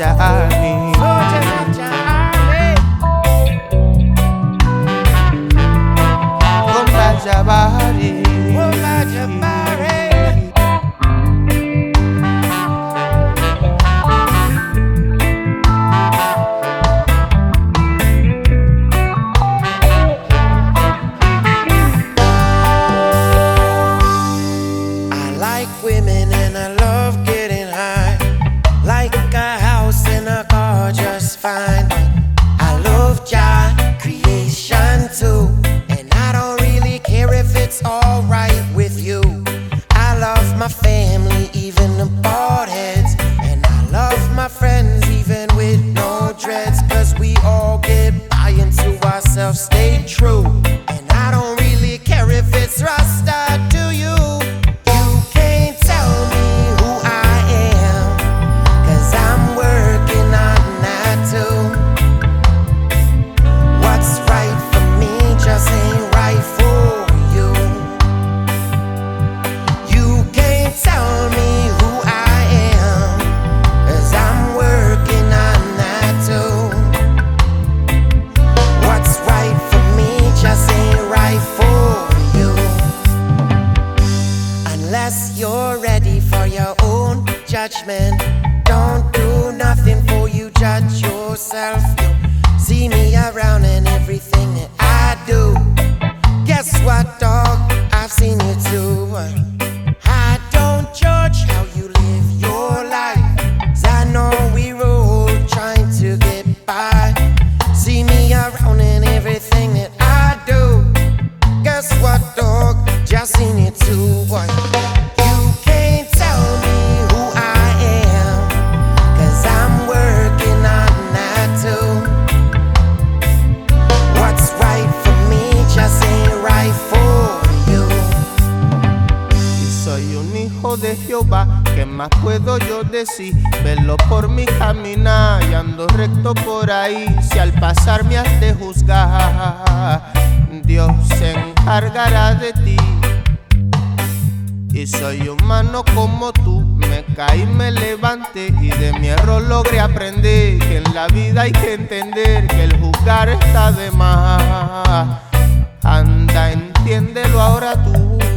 ya unless you're ready for your own judgment. Don't do nothing for you judge yourself. You see me around and everything eh, de Jehová, ¿qué más puedo yo decir? Verlo por mi caminar y ando recto por ahí, si al pasar me has de juzgar, Dios se encargará de ti. Y soy humano como tú, me caí, me levanté y de mi error logré aprender que en la vida hay que entender que el juzgar está de más. Anda, entiéndelo ahora tú.